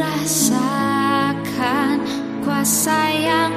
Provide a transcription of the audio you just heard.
rasakan kuasa yang